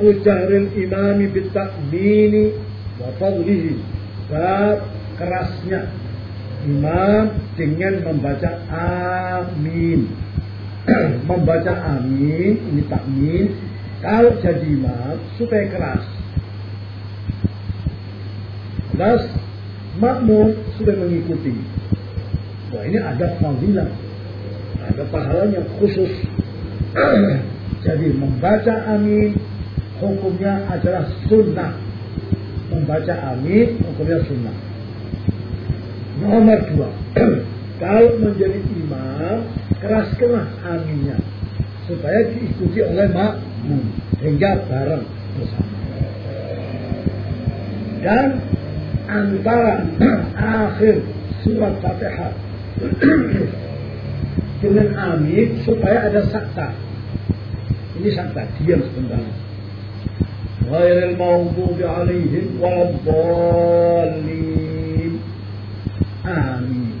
imami bitakmini wa fadlihi. Bab kerasnya. Imam dengan membaca amin. Membaca amin ini takmin kalau jadi imam supaya keras. Keras makmum sudah mengikuti. Wah ini ada fadilah. Ada pahalanya khusus. Jadi membaca amin hukumnya adalah sunnah. Membaca amin hukumnya sunnah. Nomor dua. Kalau menjadi imam keraskanlah aminnya. Supaya diikuti oleh makmum. Hingga bareng bersama. Dan antara akhir surat Fatihah dengan amin supaya ada sakta. Ini sakta diam sebentar ghairil maghdubi alaihim waladdallin amin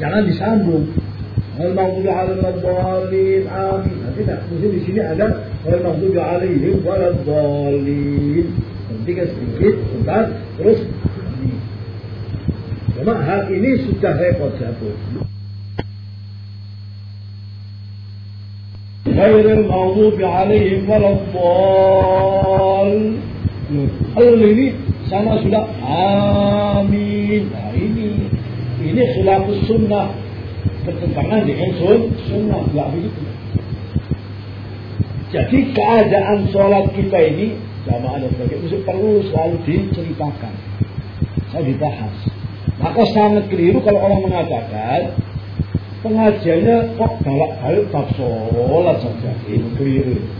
jangan disambung Al-Maghdubi alaihim waladdallin amin nah, tidak mesti di sini ada Al-Maghdubi alaihim waladdallin hentikan sedikit sebentar terus amin cuma hal ini sudah repot jatuh غير المغضوب عليهم ولا الضالين kalau ini sama sudah. Amin. Nah ini ini khilafus sunnah. Bertentangan dengan sun, sunnah. Nggak begitu. Jadi keadaan sholat kita ini jamaah dan sebagainya itu perlu selalu diceritakan. Saya dibahas. Maka sangat keliru kalau orang mengatakan pengajiannya kok balak-balik bab sholat saja. Itu keliru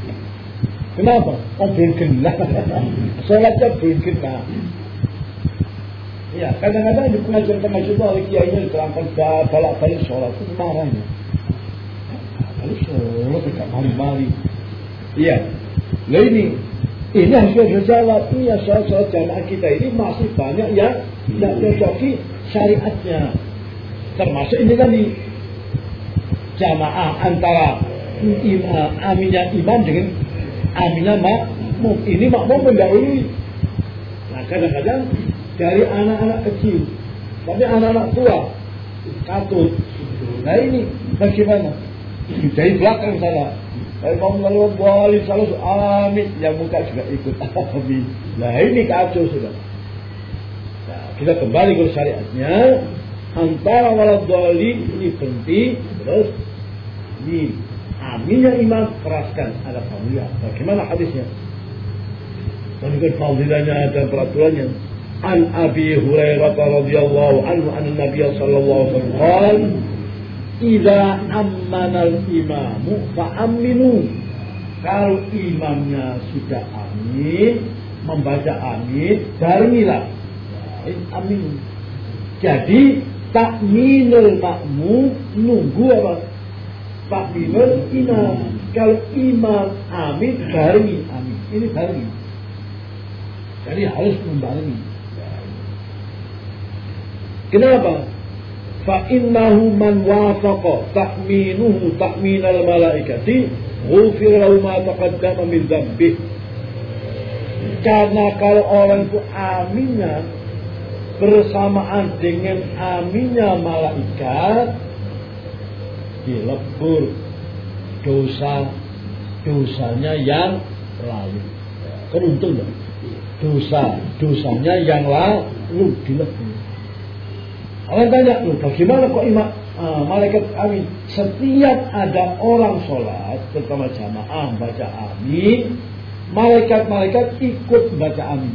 kenapa? oh belum genah sholatnya belum genah ya kadang-kadang di pengajian-pengajian itu oleh kiainya diterangkan balak-balik sholat. Itu marahnya lalu sholat tidak mari-mari. Iya. Nah ini. Ini harus kita jawab. Iya sholat-sholat jamaah kita ini masih banyak yang tidak cocoki syariatnya. Termasuk ini tadi. Jamaah antara aminnya imam dengan aminnya makmum. Ini makmum mendahului. Nah kadang-kadang dari anak-anak kecil, tapi anak-anak tua katut. Nah ini bagaimana? Dari belakang sana. Imam lalu balik selalu amin, yang muka juga ikut amin. Nah ini kacau sudah. Nah, kita kembali ke syariatnya antara walad ini penting terus di aminnya imam keraskan ada fadilah. Bagaimana hadisnya? Menunjukkan fadilahnya dan peraturannya. An Abi Hurairah radhiyallahu anhu an Nabi sallallahu alaihi wasallam "Idza ammana al-imamu fa'aminu." Kalau imamnya sudah amin, membaca amin, barengilah. Amin. Jadi takminul makmum nunggu apa? Takminul imam. Kalau imam amin, barengi amin. Ini barengi. Jadi harus membarengi. Kenapa? Fa innahu man wafaqa ta'minuhu ta'minal malaikati ghufir lahu ma taqaddama min dzambih. Karena kalau orang itu aminnya bersamaan dengan aminnya malaikat dilebur dosa dosanya yang lalu. Kan untung. Dosa dosanya yang lalu dilebur. Orang tanya, loh bagaimana kok imam uh, malaikat amin? Setiap ada orang sholat, terutama jamaah baca amin, malaikat-malaikat ikut baca amin.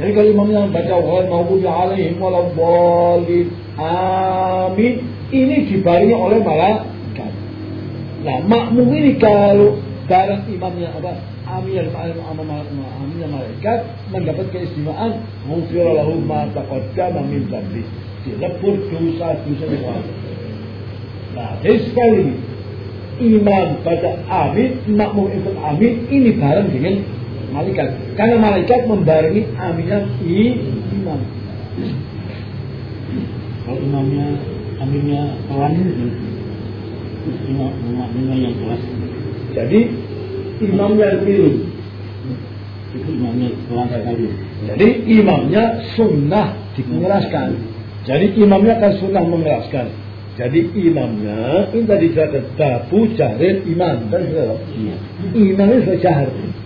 Jadi kalau imamnya baca wal maghdubi alaihim waladdallin amin, ini dibarengi oleh malaikat. Nah, makmum ini kalau bareng imamnya apa? Amin aminnya malaikat mendapat keistimewaan ghufira lahu ma taqaddama min dzambi. Dilebur dosa-dosa yang. Nah, jadi sekali imam baca amin, makmum ikut amin, ini bareng dengan malaikat. Karena malaikat membarengi aminnya imam. Kalau imamnya aminnya pelan imam imamnya yang keras. Jadi imam yang keliru. itu imamnya pelan sekali Jadi imamnya sunnah dikeraskan. Jadi imamnya kan sunnah mengeraskan. Jadi imamnya ini tadi saya tabu jarir imam kan sudah. iya Imamnya sudah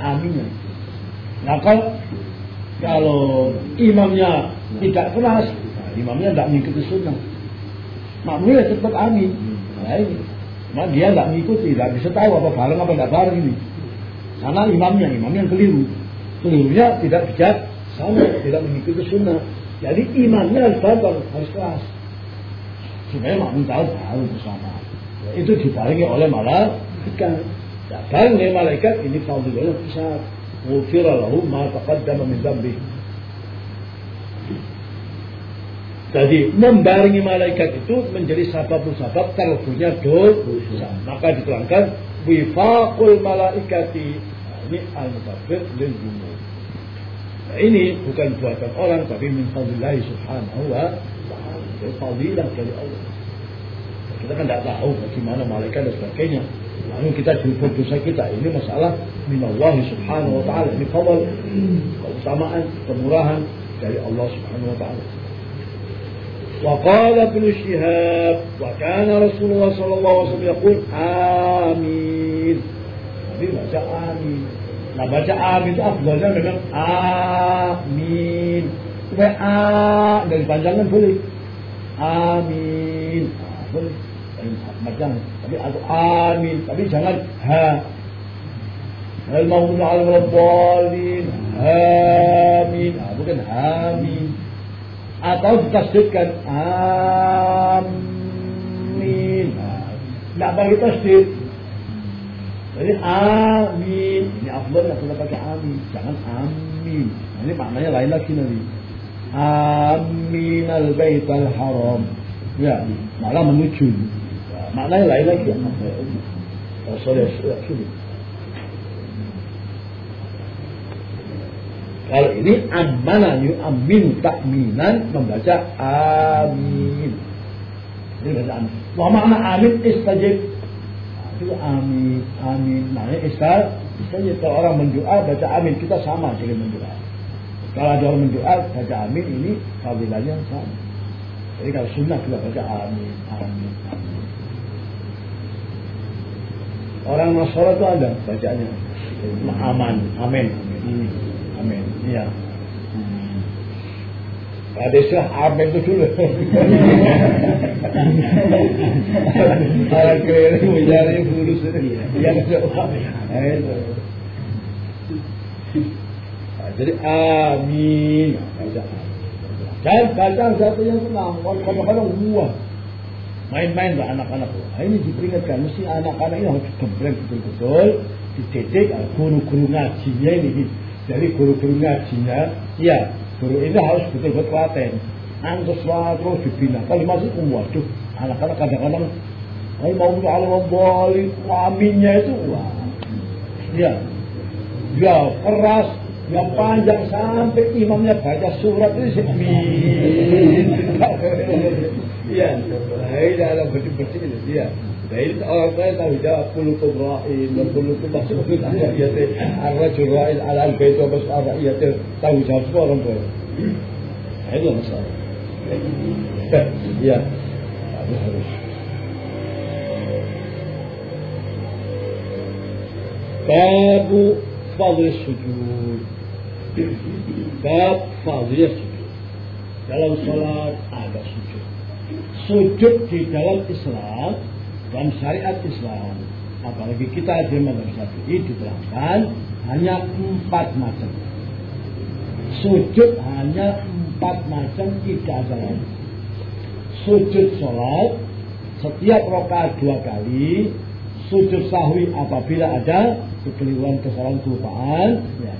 aminnya. Nah kalau kalau imamnya tidak keras, imamnya tidak mengikuti sunnah. Makmumnya tetap amin. Nah ini. Cuma dia tidak mengikuti, tidak bisa tahu apa bareng apa tidak bareng ini. Karena imamnya, imamnya yang keliru. Kelirunya tidak bijak sama, tidak mengikuti sunnah. Jadi imamnya harus bareng, harus keras. Supaya makmum tahu tahu bersama. Ya, itu dibarengi oleh malaikat. Ya, bareng oleh malaikat ini fadilahnya besar. Ghufira lahu ma taqaddama min dzambi. Jadi membarengi malaikat itu menjadi sabab-sabab terlebuhnya dosa. Maka diterangkan wifaqul malaikati. Nah, ini al-mutabir lil. Nah, ini bukan buatan orang tapi min fadlillah subhanahu wa ta'ala. Fadilah dari Allah. Kita kan tidak tahu bagaimana malaikat dan sebagainya. Lalu kita jumpa dosa kita. Ini masalah min Allah subhanahu wa ta'ala. Ini fadl, keutamaan, kemurahan dari Allah subhanahu wa ta'ala. وقال ابن شهاب وكان رسول الله صلى الله عليه وسلم يقول آمين Nabi baca amin Nah baca amin itu afdolnya memang amin Supaya a dari panjangan boleh amin nah, boleh macam tapi atau amin tapi jangan ha Hal maghdubi alaihim waladdallin amin nah, bukan amin atau ditasdidkan. Amin. Tidak bagi tasdid jadi amin. Ini afdal tidak boleh pakai amin. Jangan amin. Ini maknanya lain lagi nanti. Amin al bait al haram. Ya malah menuju. Ya, maknanya lain lagi. Oh, sorry, sorry. Kalau ini amana yu'aminu takminan membaca amin. Ini baca amin. Wa makna amin istajib. Itu amin, amin. Maknanya istajib. Istajib. Kalau orang mendoa baca amin kita sama dengan mendoa. Kalau ada orang mendoa baca amin ini fadilahnya sama. Jadi kalau sunnah kita baca amin, amin, amin. Orang Nasara itu ada bacanya. Aman, amin. Amin. Iya. Hmm. Ada istilah amin itu dulu. Orang keliling mencari guru sendiri. Yang jawab. Nah, jadi amin. Dan baca satu yang senang. Kadang-kadang buah. Main-main lah anak-anak. Nah, ini diperingatkan. Mesti anak-anak ini harus digembreng betul-betul. Dididik guru-guru ngajinya ini jadi guru-guru ngajinya, ya guru ini harus betul-betul telaten. Antus terus dibina. Kalau masih waduh, anak-anak kadang-kadang Ayo mau Allah balik aminnya itu wah. Ya. Ya keras, yang panjang sampai imamnya baca surat itu. Iya, nah, ini ada bersih-bersih. Ya. Nah ini orang saya tahu jawab kulukum ra'in dan kulukum mas'ulun an ra'iyati ar-rajul ra'in ala al-bait wa mas'ul an ra'iyati tahu jawab semua orang tua. Nah itu masalah. Ya, harus harus. Babu fadl sujud. Bab fadl sujud. Dalam salat ada sujud. Sujud di dalam Islam dan syariat Islam apalagi kita di mazhab Syafi'i diterangkan hanya empat macam. Sujud hanya empat macam tidak ada lain. Sujud sholat setiap rokaat dua kali sujud sahwi apabila ada kekeliruan kesalahan kelupaan ya.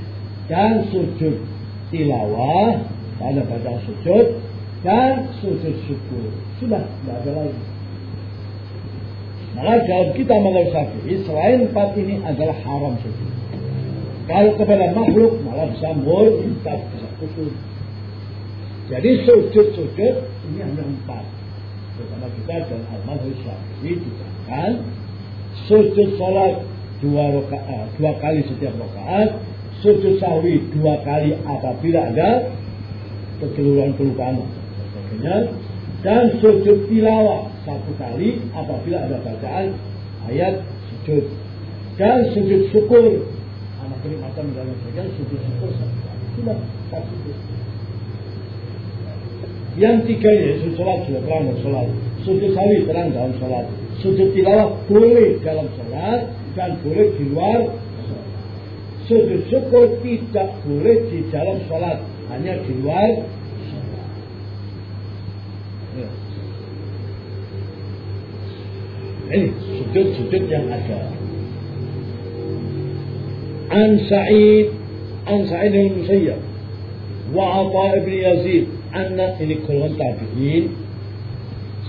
dan sujud tilawah pada baca sujud dan sujud syukur. Sudah tidak ada lagi maka dalam kita mazhab syafi'i selain empat ini adalah haram sujud. Kalau kepada makhluk malah bisa murtad, bisa kufur. Jadi sujud-sujud ini hanya empat. Karena kita dan al-mazhab syafi'i dikatakan sujud salat dua rakaat, dua kali setiap rakaat, sujud sahwi dua kali apabila ada kekeliruan kelupaan sebagainya dan sujud tilawah. Satu kali apabila ada bacaan ayat sujud. Dan sujud syukur. Anak kenikmatan dalam sebagainya sujud syukur satu kali. Sudah satu yang tiga ini sujud sholat juga terang dalam sholat. Sujud sawi terang dalam sholat. Sujud tilawah boleh dalam sholat dan boleh di luar sujud syukur tidak boleh di dalam sholat. Hanya di luar ya. ini sujud-sujud yang ada. An Sa'id An Sa'id al-Musayyab wa Atha ibn Yazid. Anna ini golongan tabi'in.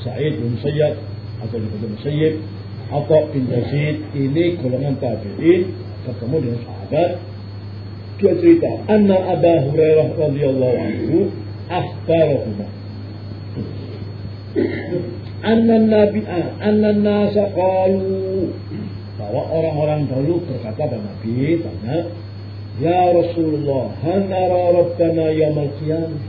Sa'id bin Musayyab atau disebut Musayyib Atha bin Yazid ini golongan tabi'in. Ketemu dengan sahabat. Dia cerita anna Abu Hurairah radhiyallahu anhu akhbarahuma anna nabi anna nasa qalu bahwa orang-orang dahulu berkata pada Nabi tanya Ya Rasulullah, hal nara Rabbana yaumul qiyamah.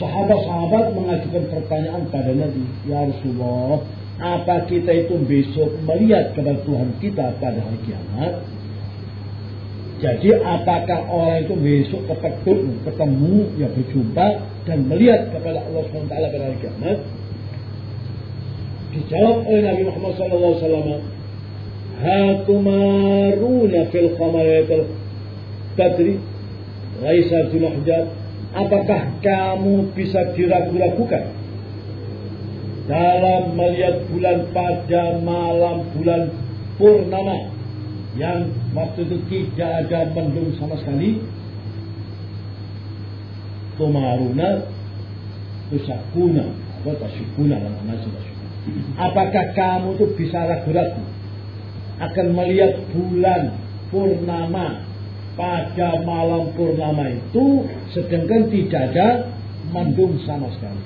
Sahabat-sahabat mengajukan pertanyaan pada Nabi, Ya Rasulullah, apa kita itu besok melihat kepada Tuhan kita pada hari kiamat? Jadi apakah orang itu besok ketemu, ketemu, ya berjumpa dan melihat kepada Allah SWT pada hari kiamat? Dijawab oleh Nabi Muhammad SAW, Hatumaruna fil qamaratil badri Laisa hujat Apakah kamu bisa diragu-ragukan dalam melihat bulan pada malam bulan purnama yang waktu itu tidak ada mendung sama sekali tumaruna tusakuna atau tasyukuna apakah kamu tuh bisa ragu-ragu akan melihat bulan purnama pada malam purnama itu sedangkan tidak ada mendung sama sekali.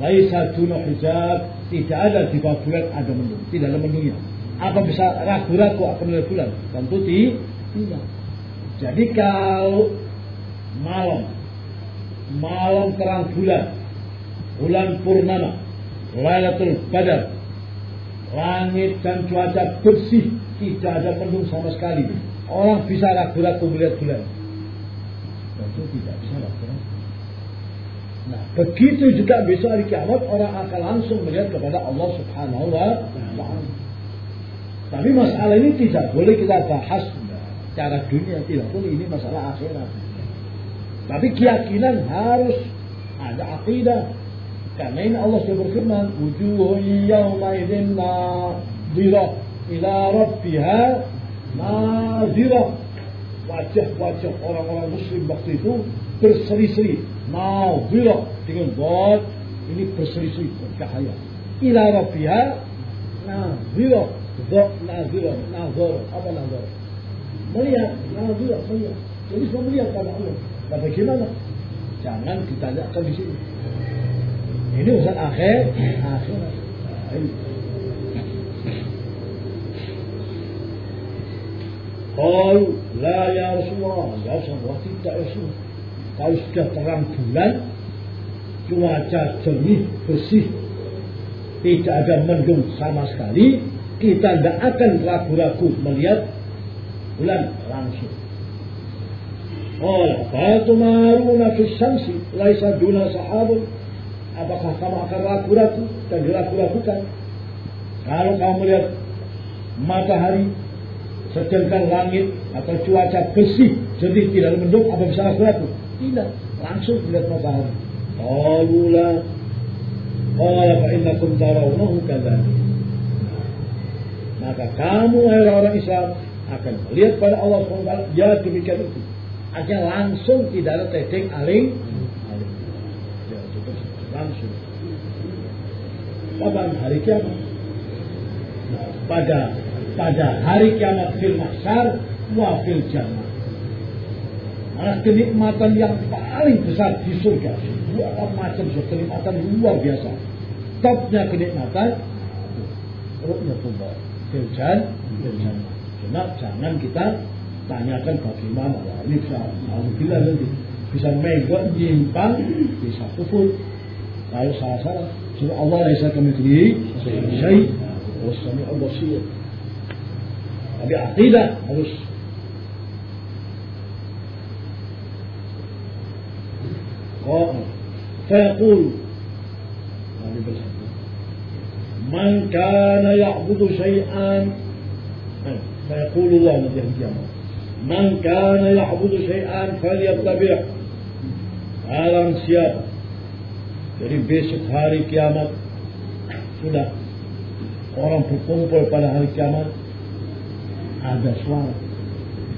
Laisa duna hijab, tidak ada di bawah bulan ada mendung, tidak ada mendungnya. Apa bisa ragu-ragu akan melihat bulan? Tentu tidak. Jadi kalau malam, malam terang bulan, bulan purnama, Lailatul Badar, langit dan cuaca bersih, tidak ada mendung sama sekali. Orang bisa ragu-ragu melihat bulan. Tentu tidak bisa ragu-ragu. Nah, begitu juga besok hari kiamat orang akan langsung melihat kepada Allah Subhanahu wa taala. Tapi masalah ini tidak boleh kita bahas cara dunia, tidak boleh ini masalah akhirat. Tapi keyakinan harus ada akidah. Karena ini Allah sudah berfirman, wujuhun yawma idzin nadhirah ila rabbiha nadhirah. Wajah-wajah orang-orang muslim waktu itu berseri-seri. Nadhirah dengan bot ini berseri-seri bercahaya. Ila rabbiha nadhirah. Dok nadhirah, nadhar, apa nadhar? Melihat, nadhirah, melihat. Jadi semua melihat pada Allah. Nah bagaimana? Jangan ditanyakan di sini. Ini urusan akhir, akhirat. Qalu la ya Rasulullah. Ya Rasulullah tidak ya Rasulullah. Kalau sudah terang bulan, cuaca jernih, bersih, tidak ada mendung sama sekali, kita tidak akan ragu-ragu melihat bulan langsung. Oh, fatumaruna fi syamsi laisa duna sahabun Apakah kamu akan ragu-ragu dan diragu-ragukan? Kalau kamu melihat matahari sedangkan langit atau cuaca bersih jadi tidak mendung apa bisa ragu-ragu? Tidak, langsung melihat matahari. Qalula Qala fa innakum tarawnahu kadzalik. Maka kamu orang-orang Islam akan melihat pada Allah SWT ya demikian itu. Artinya langsung tidak ada tedeng aling langsung. Kapan hari kiamat? Pada pada hari kiamat fil mahsyar wa fil jannah. Malah kenikmatan yang paling besar di surga. Dua macam kenikmatan luar biasa. Topnya kenikmatan ru'yatullah fil jannah. Cuma jangan kita tanyakan bagaimana wah ini bisa alhamdulillah nanti bisa megang nyimpang bisa kufur kalau salah salah suruh Allah laisa kamitslihi syai wasami Allah basir tapi akidah harus قائل فيقول من كان يعبد شيئا فيقول الله nanti hari kiamat man kana ya'budu syai'an falyattabi' barang siapa jadi besok hari kiamat sudah orang berkumpul pada hari kiamat ada suara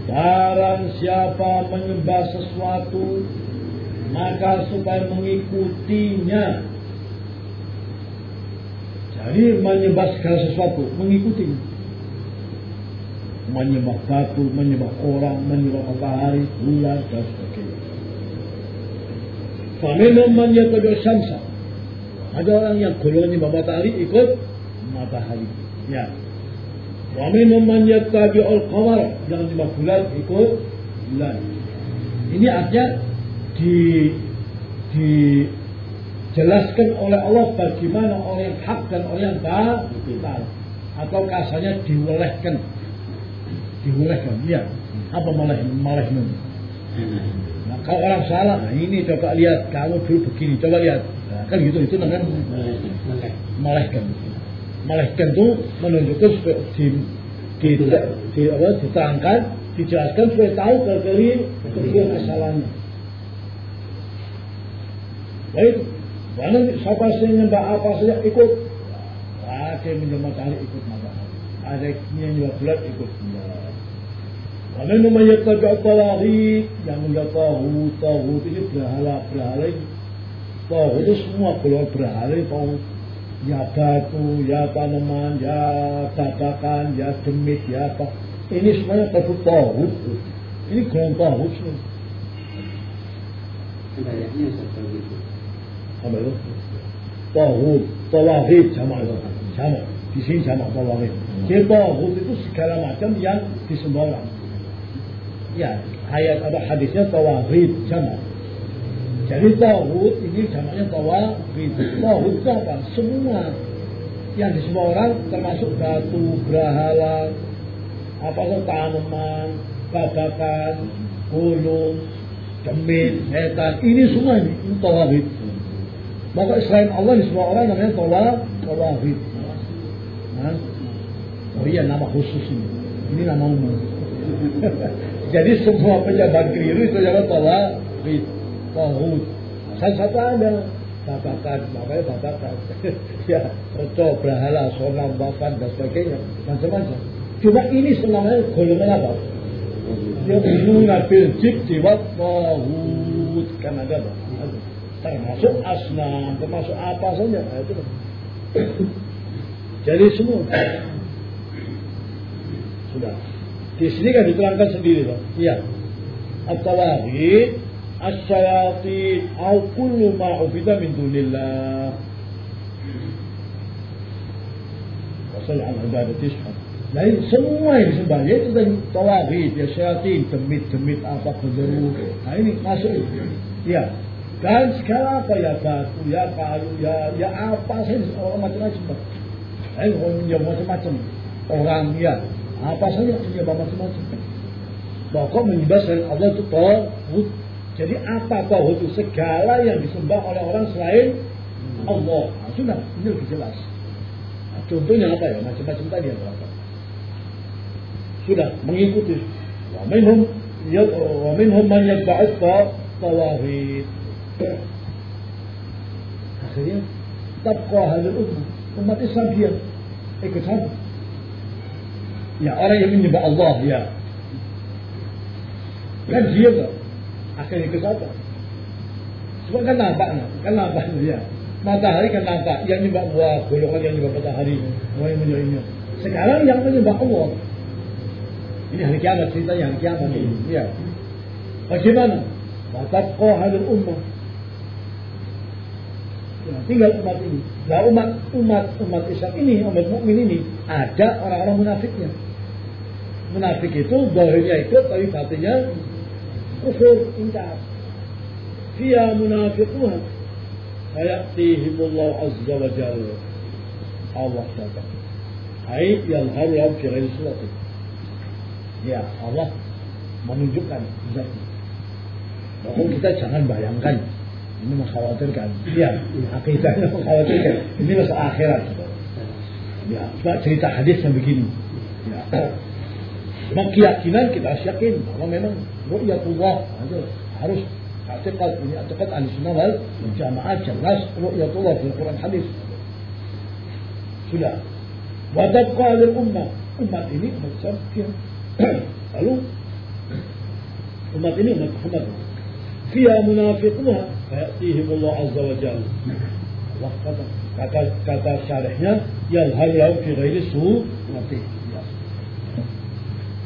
barang siapa menyembah sesuatu maka supaya mengikutinya jadi menyembah segala sesuatu mengikuti menyembah batu, menyembah orang, menyembah matahari, bulan, dan sebagainya. Faminum man yatabi syamsa. Ada orang yang golongan menyembah matahari ikut matahari. Ya. Faminum man yatabi al-qamar. Yang menyembah bulan ikut bulan. Ini artinya di dijelaskan oleh Allah bagaimana orang yang hak dan orang yang batal atau kasarnya diwelehkan dibolehkan ya apa malah malah nah, kalau orang salah nah ini coba lihat. Kamu dulu begini coba lihat. Nah, kan gitu itu namanya malahkan malahkan itu menunjukkan supaya di, di, di, apa, diterangkan dijelaskan supaya tahu kekeliruan kekeliruan kesalahannya. Baik dan siapa saja apa saja ikut. Ada yang menjelma tali ikut matahari. Ada yang menjelma bulat ikut bulat. Wamin memayat tabiat tawarit yang menjelma tahu tahu ini berhala berhala Tahu itu semua keluar berhala tahu ya batu, ya tanaman, ya tatakan, ya demit, ya apa. Ini semuanya tahu tahu. Ini golongan tahu semua. Banyaknya seperti itu itu tauhid tauhid sama sama di sini sama tauhid jadi tauhid itu segala macam yang disembah orang ya ayat atau hadisnya tawahid jamak. Jadi tawud ini jamaknya tawahid. Tawud itu apa? Semua yang disebut orang termasuk batu, berhala, apa tanaman, babakan, gunung, demit, setan. Ini semua ini, ini. Maka selain Allah disebut orang namanya tawahid. Nah, oh iya nama khusus ini. Ini nama umum. Jadi semua pejabat keliru itu adalah tawafid, tauhid. Salah satu ada babakan, makanya babakan. ya, reco, berhala, sonam, bapan, dan sebagainya. Macam-macam. Cuma ini sebenarnya golongan apa? Dia bingung ngambil jib jiwa tauhid. Kan ada apa? Termasuk asnam, termasuk apa saja. Nah, itu. Jadi semua. Sudah. Di sini kan diterangkan sendiri loh. Iya. At-tawahid as-syayatin au kullu ma ubida min dunillah. Wasal al ibadati Nah semua yang disembah itu dan tawahid ya syayatin demit-demit apa kejeru. Nah ini masuk. Ya. Dan sekarang apa ya batu ya kayu ya ya apa sih orang macam-macam. Eh, orang macam-macam orang ya apa saja menyembah macam-macam. Pokok menyembah Allah itu tauhid. Jadi apa tauhid itu? Segala yang disembah oleh orang selain Allah. Nah, sudah, ini lebih jelas. Nah, contohnya apa ya? Macam-macam tadi yang berapa? Sudah mengikuti. Wa minhum wa minhum man yatba'u tawahid. Akhirnya tabqa hadil ummah. Umat Islam dia ikut sama. Ya orang yang menyembah Allah ya. Kan dia. Akhirnya ke sana. Semua kan nampak, kan nampak ya. Matahari kan nampak, yang menyembah Allah, golongan yang menyembah matahari, semua yang menyembahnya. Sekarang yang menyembah Allah. Ini hari kiamat ceritanya hari kiamat ini. Ya. Bagaimana? Watabqa hadil ummah. Tinggal umat ini. Nah umat umat umat Islam ini, umat mukmin ini ada orang-orang munafiknya Munafik itu bahirnya ikut tapi batinnya kufur ingkar. Dia munafiqun fayatihimullah azza wa jalla. Allah datang. Hai yang harus fi ghairi surati. Ya, Allah menunjukkan zatnya. Bahwa kita jangan bayangkan ini mengkhawatirkan. Ya, akidahnya mengkhawatirkan. Ini masalah akhirat. Ya, cerita hadis yang begini. Ya. Memang keyakinan kita harus yakin bahwa memang ru'yatullah harus i'tiqad ini i'tiqad ahli sunnah wal jamaah jelas ru'yatullah di Quran hadis. Sudah. Wa tabqa lil ummah. Umat ini umat. Lalu umat ini umat Muhammad. فيها منافقنا فيأتيهم الله عز وجل. وقتا كذا شارحنا نعم. يظهر لهم في غير سوء نعم.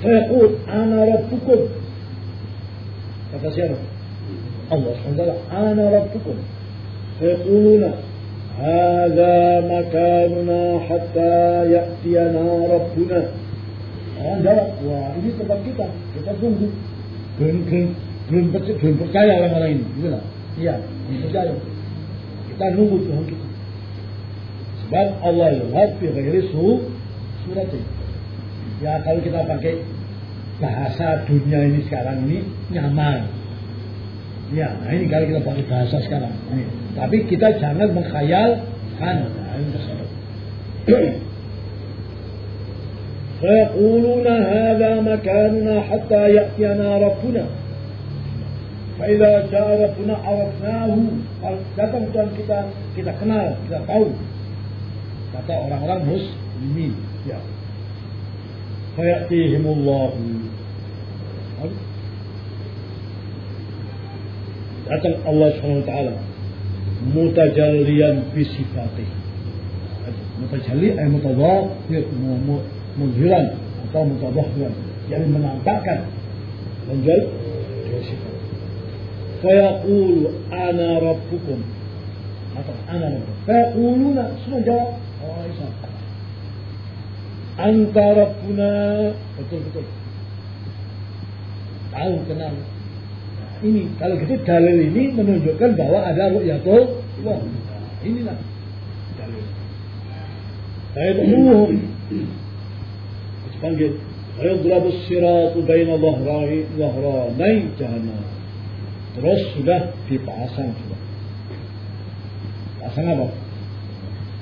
فيقول أنا ربكم. فتسيرهم الله سبحانه وتعالى أنا ربكم. فيقولون هذا مكاننا حتى يأتينا ربنا. هذا وإني تبكيتا، كتبتم. كن كن. belum belum, belum percaya orang-orang ini gitu lah iya belum percaya kita nunggu Tuhan kita sebab Allah yang fi ghairi su surat ini Ya kalau kita pakai bahasa dunia ini sekarang ini nyaman. Ya, nah ini kalau kita pakai bahasa sekarang. Ini. Tapi kita jangan mengkhayalkan. Nah, ini فيقولون هذا مكاننا حتى يأتينا ربنا Faidah cara puna awaknahu. Kalau datang Tuhan kita, kita kenal, kita tahu. Kata orang-orang muslimin. Ya. Fayatihimullahu. Datang Allah SWT. Mutajallian bisifati. Mutajalli ay eh, mutadahir. Mudhiran atau mutadahir. Yang menampakkan. Menjual. Dia sifat. فيقول أنا ربكم أنا ربكم فيقولون جواب. أنت ربنا Betul-betul. Tahu, kenal. Ini kalau gitu dalil ini menunjukkan bahwa ada ru'yatul wah. Inilah dalil. Saya Dipanggil. Fayadrabus siratu baina dhahrain jahannam terus sudah dipasang sudah pasang apa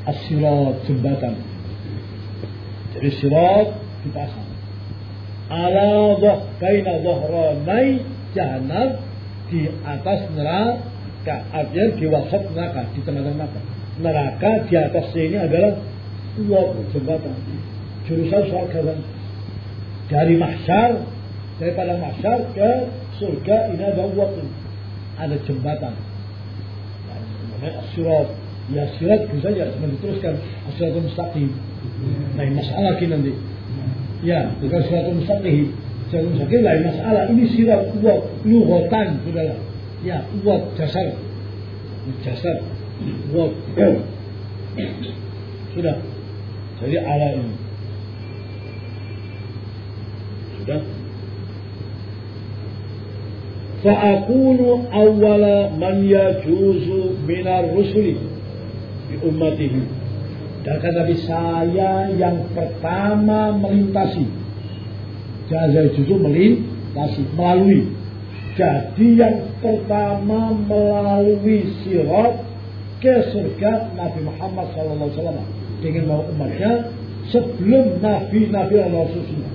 asirat jembatan jadi sirat dipasang. Ala dhah baina dhahranai jahannam di atas neraka. Artinya di wasat neraka, di tengah-tengah neraka. Neraka di atas ini adalah uap jembatan. Jurusan surga dan dari mahsyar daripada mahsyar ke surga ini ada uap ada jembatan. Namanya sirat. Ya sirat bisa ya sebenarnya diteruskan asiratul mustaqim lain masalah kita nanti. Ya, bukan siratul mustaqim. Siratul mustaqim lain masalah. Ini sirat uap lughatan, saudara. Ya, uap jasar. Jasar. Uap. Sudah. Jadi ala ini. Sudah. فأكون أول من يجوز من الرسل بأمته dan kata Nabi saya yang pertama melintasi. Jaza justru melintasi, melalui. Jadi yang pertama melalui sirat ke surga Nabi Muhammad SAW dengan mau umatnya sebelum Nabi-Nabi dan Rasulullah.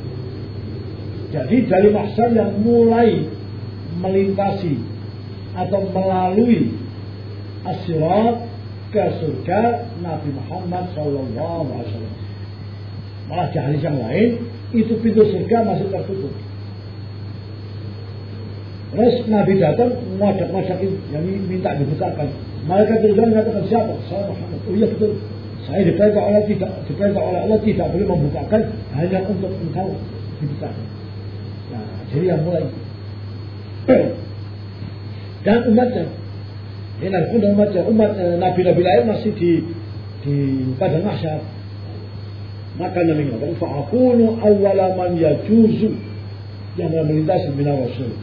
Jadi dari masa yang mulai melintasi atau melalui asirat ke surga Nabi Muhammad Sallallahu Alaihi Wasallam. Malah di yang lain itu pintu surga masih tertutup. Terus Nabi datang masak yang minta dibukakan. Mereka turun mengatakan siapa? Saya Muhammad. Oh iya betul. Saya diperintah oleh tidak diperintah oleh Allah tidak boleh membukakan hanya untuk engkau dibukakan. Nah, jadi yang mulai dan umatnya ini pun umat umat eh, nabi-nabi lain masih di di padang mahsyar. Maka Nabi mengatakan, fa'akunu awwala man yajuzu yang melintas minar Rasul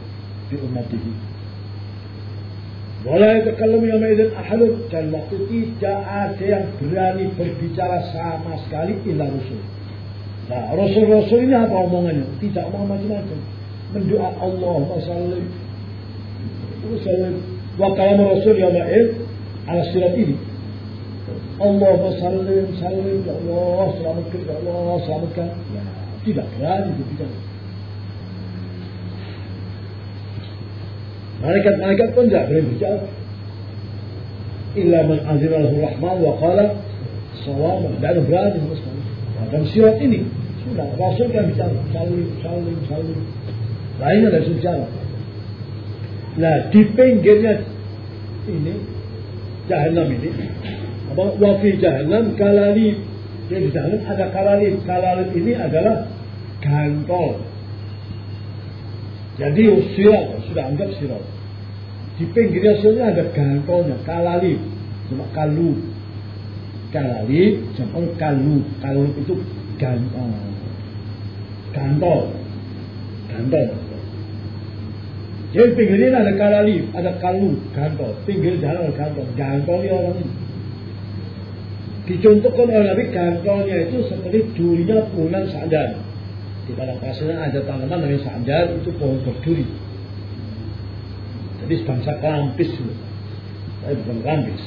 di umat ini. Wala yatakallamu yawma idzin ahadun dan waktu tidak ada yang berani berbicara sama sekali illa Rasul. Nah, Rasul-Rasul ini apa omongannya? Tidak mau macam-macam. Mendoa Allah salli. Salli. Wa kalam Rasul yawma ala sirat ini. Allah sallim, sallim, ya Allah, selamatkan, ya Allah, selamatkan. Ya, tidak berani berbicara. Malaikat-malaikat pun tidak berani bicara. Illa man azinalahu rahman wa qala sawama. Tidak berani sama sekali. Dan sirat ini sudah Rasul kan bicara salim, salim, salim. Lain ada bicara. Nah di pinggirnya ini jahanam ini apa wafi jahanam kalalib. Jadi di ada kalalib. Kalalib ini adalah gantol jadi sirat, sudah anggap sirat. Di pinggirnya sini ada gantolnya, kalali, cuma kalu. Kalali, cuma kalu. Kalu itu gantol. Gantol. Gantol. Jadi pinggirnya ada kalali, ada kalu, gantol. Pinggir jalan ada gantol. Gantol ya orang ini. Dicontohkan oleh Nabi gantolnya itu seperti durinya punan sadar. Di dalam pasirnya ada tanaman namanya sandar itu pohon berduri. Jadi sebangsa kelampis. Tapi bukan kelampis.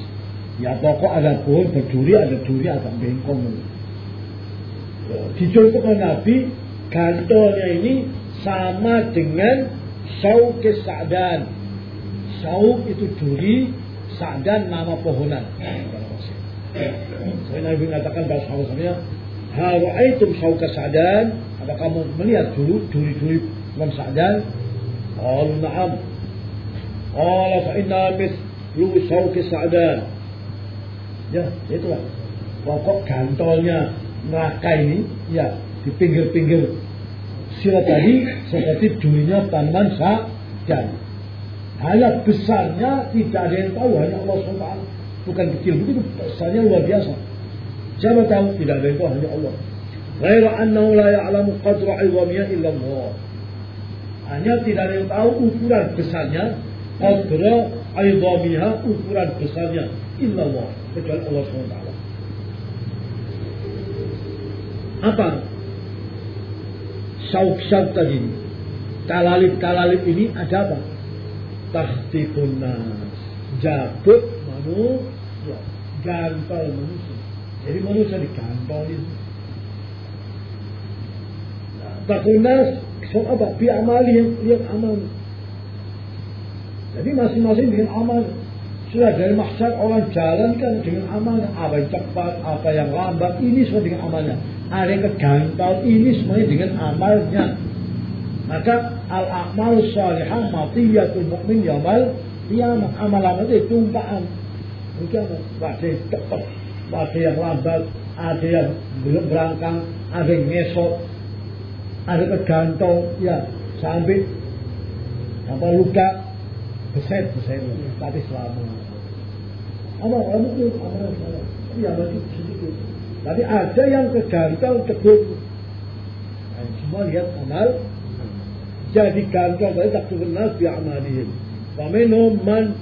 Ya pokok ada pohon berduri, ada duri, ada bengkong. Dicontohkan Nabi, gantolnya ini sama dengan sauk sa'dan. Sauk itu duri, sa'dan nama pohonan. Saya Nabi mengatakan bahasa Hausanya, Haraitum sauka sa'dan, apa kamu melihat dulu duri-duri Imam Sa'dan? Qalu na'am. Qala fa inna lu sawki Sa'dan. Ya, itulah. Pokok gantolnya neraka ini, ya, di pinggir-pinggir Sila tadi seperti dunia tanaman saja. Hanya besarnya tidak ada yang tahu, hanya Allah SWT. Bukan kecil begitu, besarnya luar biasa. Siapa tahu? Tidak ada yang tahu, hanya Allah. Ghaira annahu la ya'lamu qadra idhamiyya illa Allah. Hanya tidak ada yang tahu ukuran besarnya. Qadra idhamiyya, ukuran besarnya. Illa Kecuali Allah SWT. Apa sauk-sauk tadi kalalip-kalalip ini ada apa tahtibun nas jabut manusia gantol manusia jadi manusia digantol itu Takun nas apa? Bi amalihim lihat amal. Jadi masing-masing dengan amal. Sudah dari maksud orang jalan kan dengan amalnya. Apa yang cepat, apa yang lambat, ini semua dengan amalnya. Ada yang kegantal, ini semuanya dengan amalnya. Maka al-amal salihah matiyatul mu'min yamal kiamat. Amal-amal itu tumpaan. Mungkin ada yang cepat, ada yang lambat, ada yang belum berangkat, ada yang ngesot, ada kegantung ya sampai apa luka beset beset. Tapi selama apa kamu itu? Amal salah ya berarti sedikit tapi ada yang kegantel tegur. Dan semua lihat amal. Jadi gantel tadi tak nas bi amalihim. Wa minhum man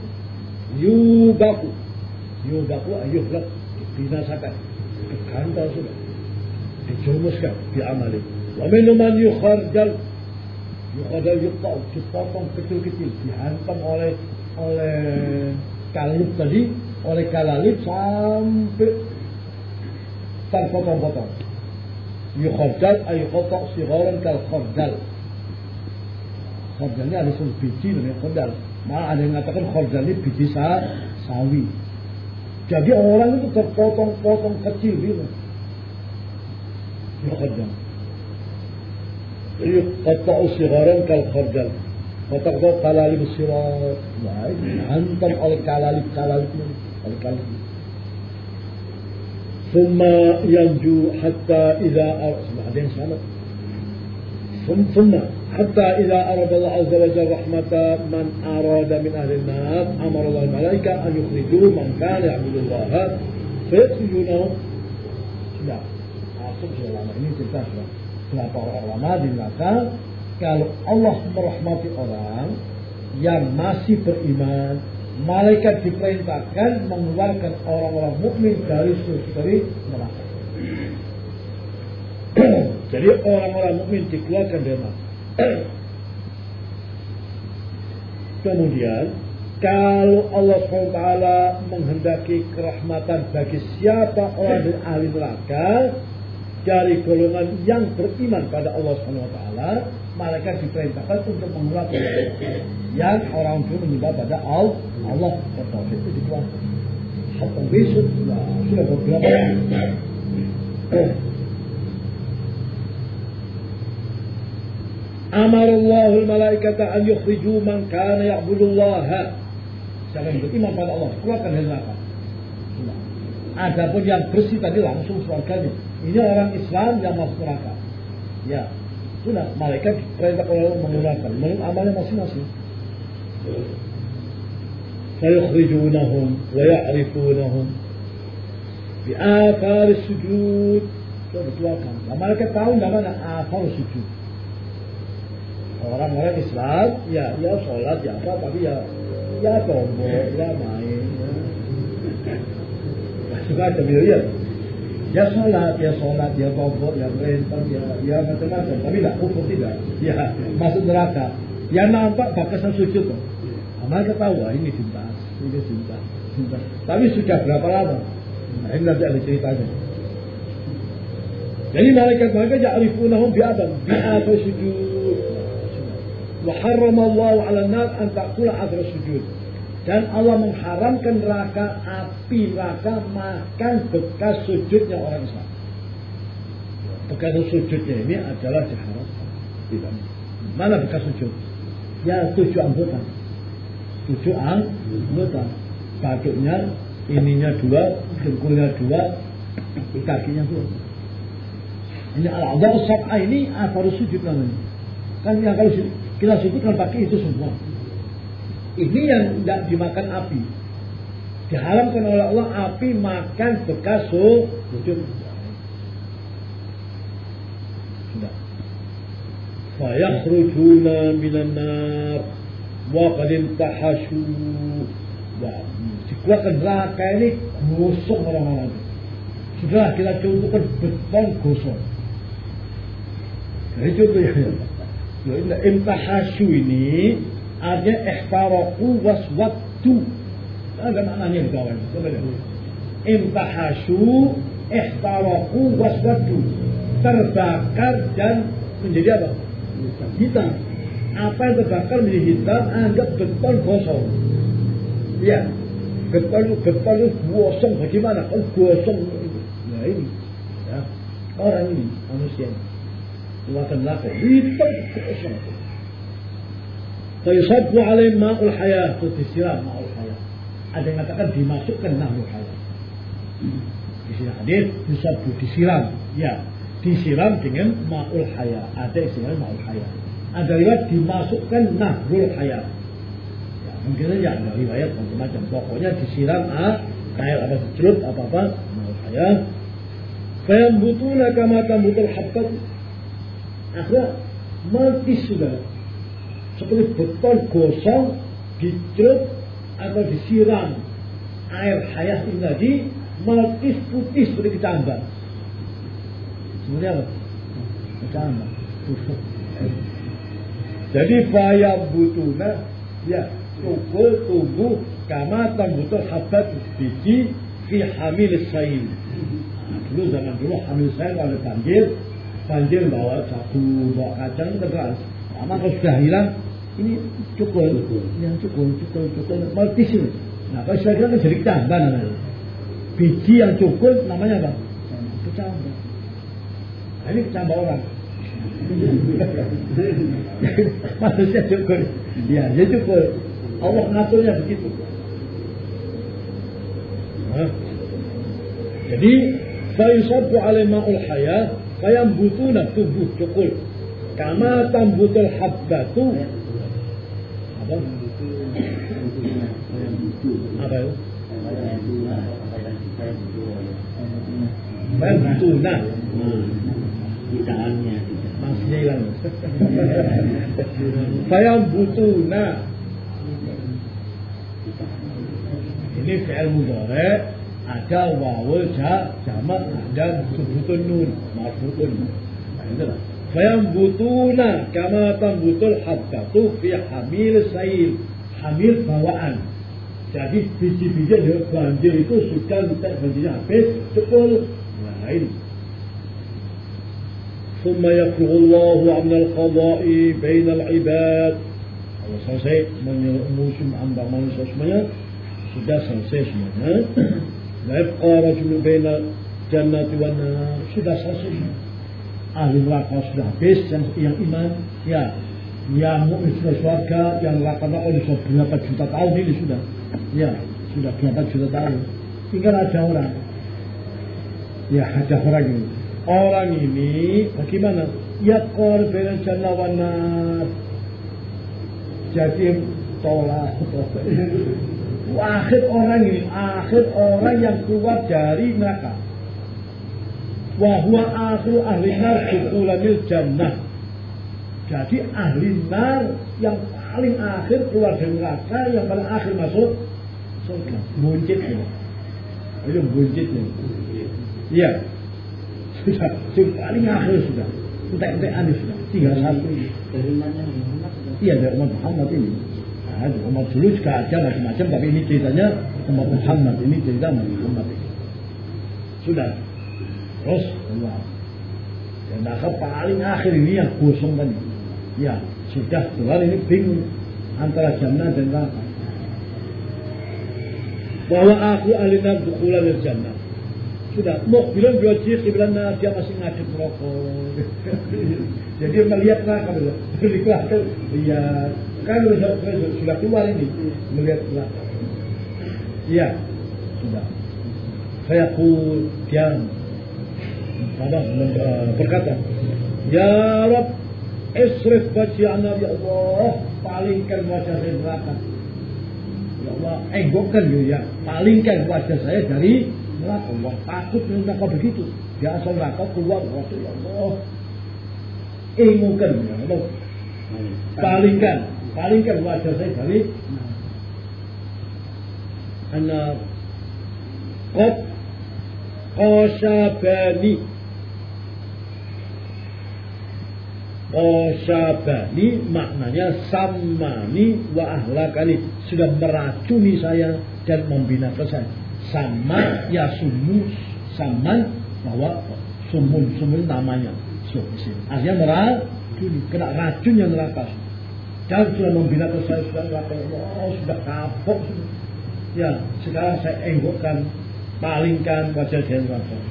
yubaku. Yubaku ayuhlak dibinasakan. Kegantel sudah. Dijumuskan bi amalihim. Wa minhum man yukharjal yukharjal yuktau. Dipotong kecil-kecil. Dihantam oleh oleh kalib tadi. Oleh kalalib sampai terpotong-potong yukharjal ay kotok sigaran kal khardal khardalnya ada sebut biji namanya khardal malah ada yang mengatakan khardal ini biji sa sawi jadi orang itu terpotong-potong kecil gitu yukharjal يقطع صغارا كالخردل فتقضى قلالب الصراط hantam oleh kalalib kalalib oleh kalalib ثم ينجو حتى إذا بعدين سنة ثم حتى إذا أراد الله عز وجل رحمة من أراد من أهل النار أمر الله الملائكة أن يخرجوا من كان يعبد الله فيخرجونه masuk sudah lama. Ini cerita sudah berapa orang lama di neraka. Kalau Allah merahmati orang yang masih beriman, malaikat diperintahkan mengeluarkan orang-orang mukmin dari dari neraka. Jadi orang-orang mukmin dikeluarkan dari neraka. Kemudian kalau Allah SWT menghendaki kerahmatan bagi siapa orang dari ahli neraka dari golongan yang beriman pada Allah SWT, malaikat diperintahkan untuk mengeluarkan yang orang itu menyembah pada Allah. Allah itu dikeluarkan. Besok sudah, sudah beberapa Amarallahu al-malaikata an yukhriju man kana ya'budullaha. Yang beriman pada Allah, keluarkan dari neraka. Adapun yang bersih tadi langsung surganya. Ini orang Islam yang masuk neraka. Ya, sudah malaikat perintah Allah mengeluarkan menurut amalnya masing-masing. فيخرجونهم ويعرفونهم بآثار السجود Sudah dikeluarkan. Nah, malaikat tahu nggak mana afar sujud orang-orang Islam ya ya sholat ya apa tapi ya ya tombol ya main ya. suka ada ya Ya sholat, ya sholat, ya kompor, ya perintah, ya dia macam-macam. Tapi tidak, kufur tidak. Ya, masuk neraka. Yang nampak bakasan sujud kok. Ah, Amal ketawa, ah, ini tuntas, ini tuntas, tuntas. Tapi sudah berapa lama? Nah, ini nanti ada ceritanya. Jadi malaikat-malaikat ya'rifunahum bi'adam, bi'adam sujud. Wa harrama Allah 'ala an-nar an ta'kula 'adra sujud dan Allah mengharamkan neraka api neraka makan bekas sujudnya orang Islam. Bekas sujudnya ini adalah diharamkan. Tidak. Mana bekas sujud? Ya tujuh anggota. Tujuh anggota. Batuknya, ininya dua, dengkulnya dua, kakinya dua. Ini al-adha ini apa sujud namanya. Kan yang kalau kita sebutkan pakai itu semua. Ini yang tidak dimakan api. Diharamkan oleh Allah api makan bekas sujud. Sudah. Fayakhrujuna minan nar wa qad intahashu. Wah, dikeluarkan neraka ini gosong orang-orang. Sudah kita contohkan beton gosong. Jadi contoh ya. Imtahasyu ini artinya ihtaraku waswatu. Ada maknanya ini. Imtahasyu ihtaraku waswatu. Terbakar dan menjadi apa? Hitam. Apa yang terbakar menjadi hitam anggap beton gosong. Ya, beton beton gosong bagaimana? Kalau gosong, nah ini, ya orang ini manusia ini neraka hitam kosong Fayusabbu alaih ma'ul hayah itu disiram ma'ul hayah ada yang mengatakan dimasukkan ma'ul hayah di sini hadir yusabbu disiram. Ya disiram dengan ma'ul hayah ada istilah ma'ul hayah ada riwayat dimasukkan nahrul hayah ya, mungkin saja ada riwayat macam-macam. Pokoknya disiram ah, air apa secelup apa-apa ma'ul hayah Fayambutuna kama tambutul habbat akhirnya mati sudah seperti beton gosong dicelup atau disiram air hayat ini tadi melukis putih seperti kecambah seperti apa? kecambah jadi bayam butuna ya tukul tubuh kama tambutul habat biji fi hamil sayin nah, dulu zaman dulu hamil sayin kalau banjir banjir bawa sabu, bawa kacang tegas. Lama kalau sudah hilang, ini cukup, yang cukup, cukup, cukup, maltis ini. Nah kalau sudah hilang kan jadi kecambah namanya. Biji yang cukup namanya apa? Kecambah. Nah, ini kecambah orang. Manusia cukup. Ya, dia cukup. Allah ngaturnya begitu. Nah, jadi fayusabbu alaihi ma'ul hayat fayambutuna tumbuh cukul kama tambutul habbatu apa apa itu? Butuna Bitaannya tidak. masih hilang. Fayam butuna ini fi'il mudhari ada wawul ja jamak ada sebutun nun. Marfu'un nah itulah fayam butuna kama tambutul habbatu fi hamil sail hamil bawaan jadi biji-biji yang banjir itu sudah minta banjirnya habis cepul nah ini ثم يفرغ الله عن القضاء بين العباد kalau selesai musim antar manusia semuanya sudah selesai semuanya la yabqa rajulun baina jannati wan nar sudah selesai ahli neraka sudah habis yang yang iman ya yang mukmin sudah surga yang neraka neraka sudah berapa juta tahun ini sudah ya sudah berapa juta tahun. Tinggal ada orang. Ya ada orang ini. Orang ini bagaimana? Ya korban jannah wan nar. Jadi tolak akhir orang ini akhir orang yang keluar dari neraka wahwa akhir ahli nar dukulanil jannah. Jadi ahli nar yang paling akhir keluar dari neraka yang paling akhir masuk surga. Buncit ya itu buncitnya iya. Sudah sudah paling akhir sudah. Entek-entekan sudah. Tinggal satu. Dari mana iya dari umat Muhammad ini. Nah, umat dulu juga ada macam-macam tapi ini ceritanya umat Muhammad ini cerita umat Muhammad ini. Sudah terus keluar dan maka paling akhir ini yang gosong tadi. Ya sudah keluar ini bingung antara jannah dan neraka bahwa aku alina dukulan dari jannah sudah mau bilang biwajib bilang nah, dia masih ngadep rokok jadi melihat neraka beriklah lihat kan sudah, sudah keluar ini melihat neraka. Iya sudah. Saya pun dia apa, berkata ya Rob isrif wajhana ya Allah palingkan wajah saya neraka. Ya Allah enggokkan ya palingkan wajah saya dari neraka. Allah takut neraka begitu. Dia asal neraka keluar waktu ya Allah. Enggokkan ya Allah. Palingkan palingkan wajah saya dari anak Qad Qasabani Qasabani maknanya samani wa ahlakani. Sudah meracuni saya dan membinakan saya. Sama ya sumu saman bahwa sumun sumun namanya. So, artinya meracuni kena racun yang neraka. Dan sudah membinakan saya sudah neraka. Oh, sudah kapok. Ya sekarang saya enggokkan palingkan wajah dia neraka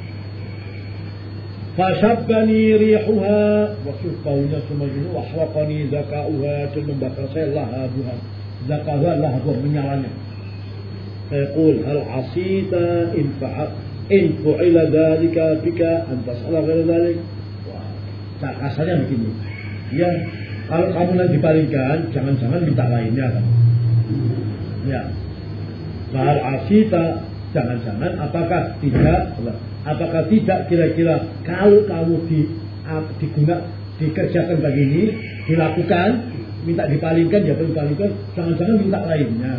Fasabbani rihuha Waktu baunya semua itu Wahwaqani zakauha Dan membakar saya lahabuha Zakauha lahabuha menyalanya Saya qul hal asita in fa'al in fu'ila dhalika bika an tas'ala ghaira dhalik Nah, kasarnya begini. Ya kalau kamu nanti dipalingkan jangan-jangan minta lainnya. Kan ya. Hal asita jangan-jangan apakah tidak apakah tidak kira-kira kalau kamu di diguna dikerjakan begini dilakukan minta dipalingkan ya dipalingkan jangan-jangan minta lainnya.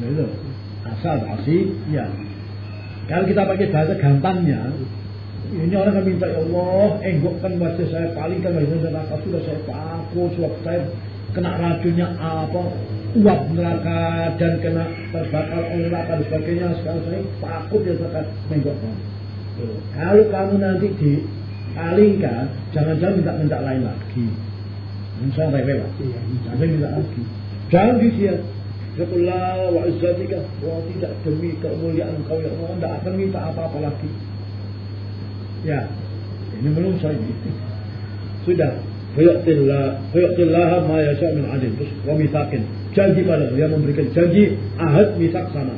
Nah itu. Asal asih ya kalau kita pakai bahasa gampangnya ini orang yang minta ya Allah enggokkan wajah saya palingkan wajah saya neraka sudah saya takut sudah saya kena racunnya apa uap neraka dan kena terbakar oleh neraka dan sebagainya sekarang saya takut ya saya menggokkan kalau kamu nanti dipalingkan jangan-jangan minta-minta lain lagi. Insya Allah rewel jangan minta lagi. Jangan disia Sekolah wa izzatika Wah tidak demi kemuliaan kau ya Allah Tidak akan minta apa-apa lagi. Ya Ini belum saya Sudah Fayaqtillah Fayaqtillah ma yasha min adil Terus wa mithakin. Janji pada dia memberikan janji Ahad mithak sama.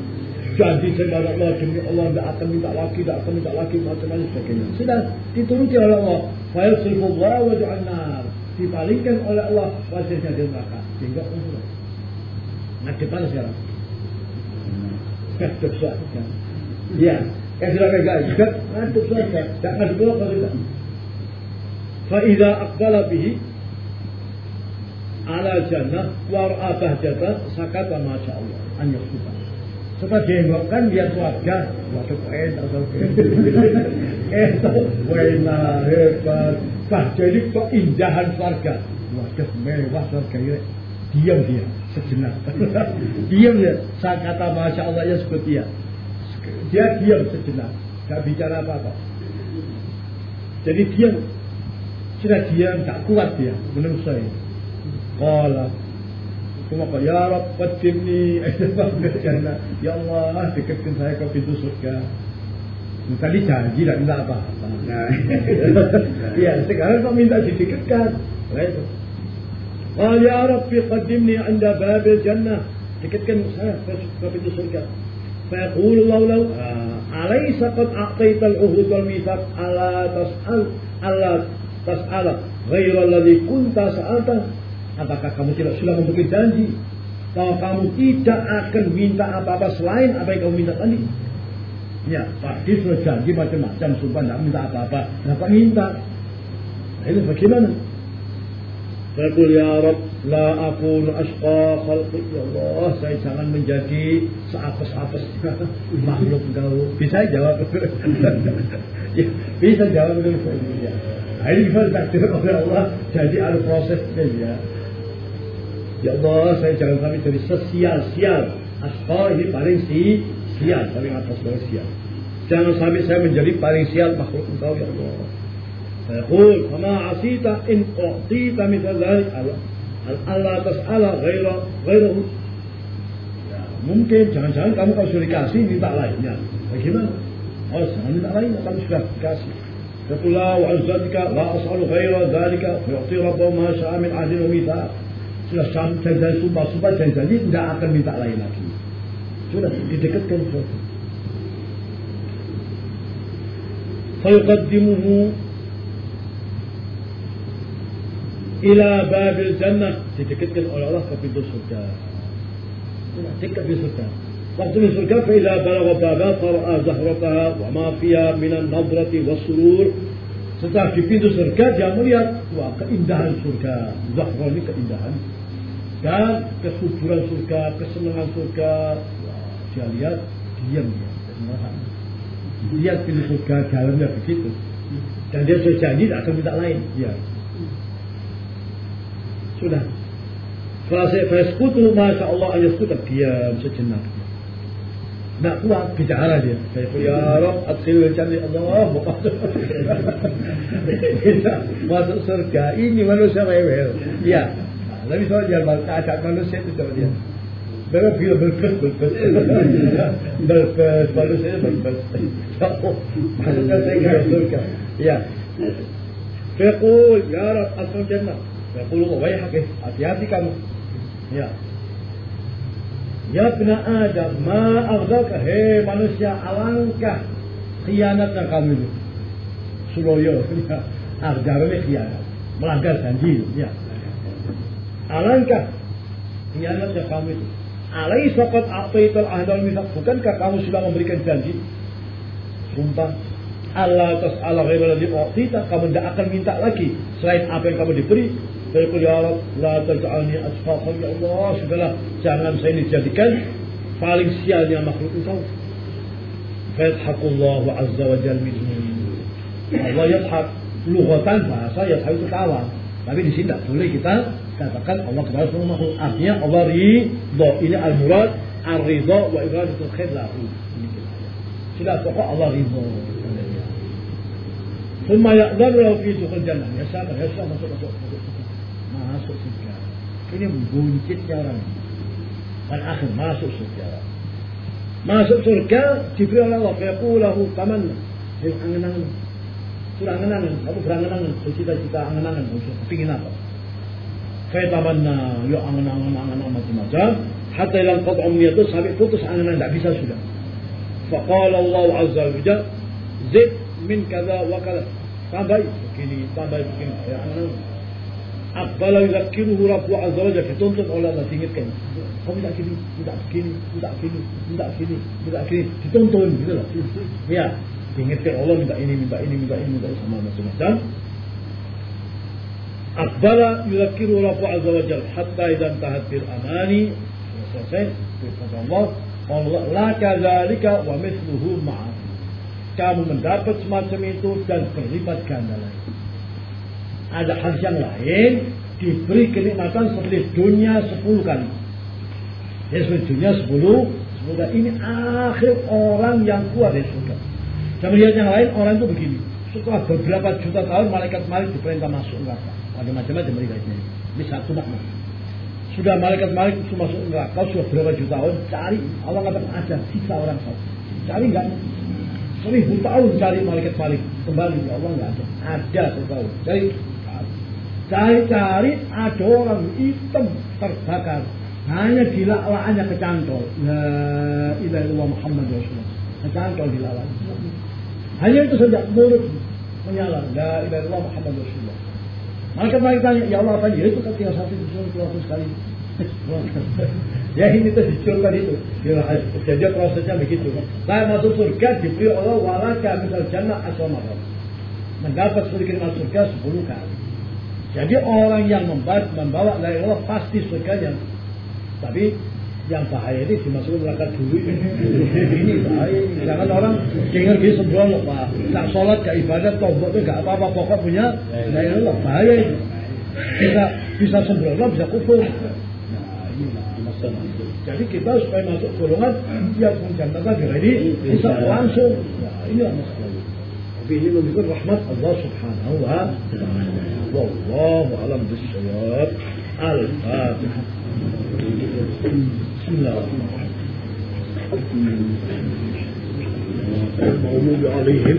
Janji saya pada Allah Demi Allah tidak akan minta lagi Tidak akan minta lagi Macam-macam sebagainya. Sudah dituruti oleh Allah. Fayaqtillah wa ju'annar Dipalingkan oleh Allah Wajahnya di neraka. Sehingga Allah Ngadep mana sekarang? Ngadep suatu Ya Eh sudah enggak juga ngadep saja. Enggak ngadep apa tidak. Fa idza aqbala bihi ala jannah wa ra'a bahjata sakata masya Allah an yasufa. Setelah dienggokkan lihat warga, waduh enak Enak, enak, hebat. Bahja ini keindahan warga. Waduh mewah warga ini. Diam dia sejenak. diam ya. Saya kata masya Allah ya seperti ya. Dia diam sejenak, gak bicara apa-apa. Jadi diam, sudah diam, tak kuat dia, menurut saya. Kala, cuma apa? Ya Rab, qadimni jannah. Ya Allah, dekatkan saya ke pintu surga. Nah, tadi janji tak minta apa-apa. Nah, ya sekarang kok minta didekatkan. Nah itu. Qala ya Rabbi qaddimni anda babil jannah. Dekatkan saya ke pintu surga. فيقول الله له أليس قد أعطيت العهود والميثاق ألا تسأل ألا tas'ala ghairal ladzi kunta sa'alta. Apakah kamu tidak sudah memberi janji bahwa kamu tidak akan minta apa-apa selain apa yang kamu minta tadi? Ya pasti sudah janji macam-macam sumpah tidak minta apa-apa. Kenapa minta? Nah, ini bagaimana? Fakul ya Rabb la aku asqa khalqi. Ya Allah saya jangan menjadi seapes-apes. Makhluk kau. Bisa jawab? Ya, bisa jawab. Itu ya. Hanya takdir oleh Allah jadi ada prosesnya ya. Ya Allah, saya jangan sampai jadi sesial-sial. Asto ini paling si sial, paling atas banget sial. Jangan sampai saya menjadi paling sial makhluk engkau ya Allah. Saya kul, sama asita in qatita min Allah Allah. Allah tas'ala gairah. Ya, mungkin jangan-jangan kamu konsultasi minta lainnya. Bagaimana? Oh, jangan minta lainnya, kamu sudah dikasih. يقول لا وعزتك لا اسال غير ذلك يعطي ربه ما شاء من عهد وميثاق. سلسان تنزل سبا سبا تنزل دي لا أقل من تعالى لك سلسان يتكت كان فيقدمه إلى باب الجنة تتكت كان اولا الله في الدرس الدار تتكت في الدرس waktu di surga ila balagha baba qara'a zahrataha wa ma fiha min an-nadrati was-surur setelah di pintu surga dia melihat wah keindahan surga zahra ini keindahan dan kesuburan surga, kesenangan surga. Wah, dia lihat, diam dia, Lihat pintu surga, dalamnya begitu. Dan dia sudah janji tidak akan minta lain. Ya. Sudah. Faiskutu, Masya Allah, ayaskutu, diam sejenak. Tidak kuat bicara dia. Ya Rob, adkhilul jannah Allah mau masuk. surga. Ini manusia rewel. Ya, tapi soal dia keadaan manusia itu coba dia. Mereka bilang berkes, berkes. Berkes, manusia berkes. Maksudnya saya nggak surga. Ya. Fekul, ya Rab, asal jannah. Fekul, wayhak, hati-hati kamu. Ya. Ya Adam, ma aghdaka, hei manusia, alangkah khianatnya kamu itu. Suloyo, ya. Arjarnya khianat. Melanggar janji, ya. Alangkah khianatnya kamu itu. Alaisa qad a'taital ahdal mithaq. Bukankah kamu sudah memberikan janji? Sumpah. Allah tas'ala ghaira ladzi u'tita. Kamu tidak akan minta lagi selain apa yang kamu diberi Fayaqul ya Allah, la taj'alni asfaqan ya Allah. Sudahlah, jangan saya dijadikan paling sialnya makhluk engkau. Fathaqullahu azza wa jalla minhu. Allah yadhak. Lughatan bahasa yadhak itu ketawa. Tapi di sini tidak boleh kita katakan Allah kepada semua makhluk. Artinya Allah ridho. Ini al-murad ar-ridho wa iradatul khair lahu. Sudah pokok Allah ridho. ثم يأذن له في دخول الجنة ya sabar ya sabar masuk surga ini buncitnya orang dan akhir masuk surga. Masuk surga diberi oleh Allah yaqulahu tamanna yang angen-angen sudah angen-angen kamu berangen-angen bercita-cita angen-angen kepingin apa? Fayatamanna. Yo angan-angan angan macam-macam. Hatta ilang qat'a itu sampai putus angan tidak bisa sudah. Faqala Allah azza wa jalla zid min kaza wa kaza. Tambah begini, tambah begini. Ya angan Akbala yuzakiruhu Rabbu Azza wa Jalla dituntut oleh Allah diingatkan. Kamu tidak gini, tidak begini, tidak gini, tidak gini, tidak gini, dituntun gitu loh. Ya, diingatkan Allah minta ini, minta ini, minta ini, minta ini sama macam-macam. Akbala yuzakiruhu Rabbu Azza wa Jalla hatta idan tahat amani selesai kata Allah Allah la kadzalika wa mithluhu ma'a kamu mendapat semacam itu dan berlipat ganda lagi ada hal yang lain diberi kenikmatan seperti dunia sepuluh kali. Ya seperti dunia sepuluh, kali. Ini akhir orang yang kuat ya surga. Saya melihat yang lain orang itu begini. Setelah beberapa juta tahun malaikat malaikat diperintah masuk neraka. Ada macam-macam mereka Ini satu makna. Sudah malaikat-malaikat itu masuk neraka sudah berapa juta tahun cari Allah katakan ada sisa orang satu. Cari enggak? Seribu tahun cari malaikat-malaikat kembali ya Allah enggak ada. Ada satu tahun. Cari Cari-cari ada orang hitam terbakar. Hanya di lalaannya kecantol. La ilaha illallah Muhammad Rasulullah. Kecantol di lalaan. Hanya itu saja mulut menyala. La ilaha illallah Muhammad Rasulullah. Maka mereka tanya, ya Allah apa ya itu kan tinggal satu disuruh keluar sekali. ya ini tuh dicurkan itu. Jadi prosesnya begitu. Saya masuk surga diberi Allah walaka misal jannah asal Mendapat sedikit masuk surga sepuluh kali. Jadi orang yang membawa la ilaha pasti surganya. Tapi yang bahaya ini dimasukkan neraka dulu. Ini bahaya jangan orang dengar dia sembrono pak. Tak sholat gak ibadat tombok itu gak apa-apa. Pokok punya la ilaha bahaya ini. Bisa bisa sembrono bisa kufur. Nah ini masalah jadi kita supaya masuk golongan yang menjantakan diri ini bisa langsung. Nah ini masalah فيه له بيقول رحمة الله سبحانه وتعالى والله أعلم بالصواب. الفاتحة. بسم الله الرحمن الرحيم. المغضوب عليهم.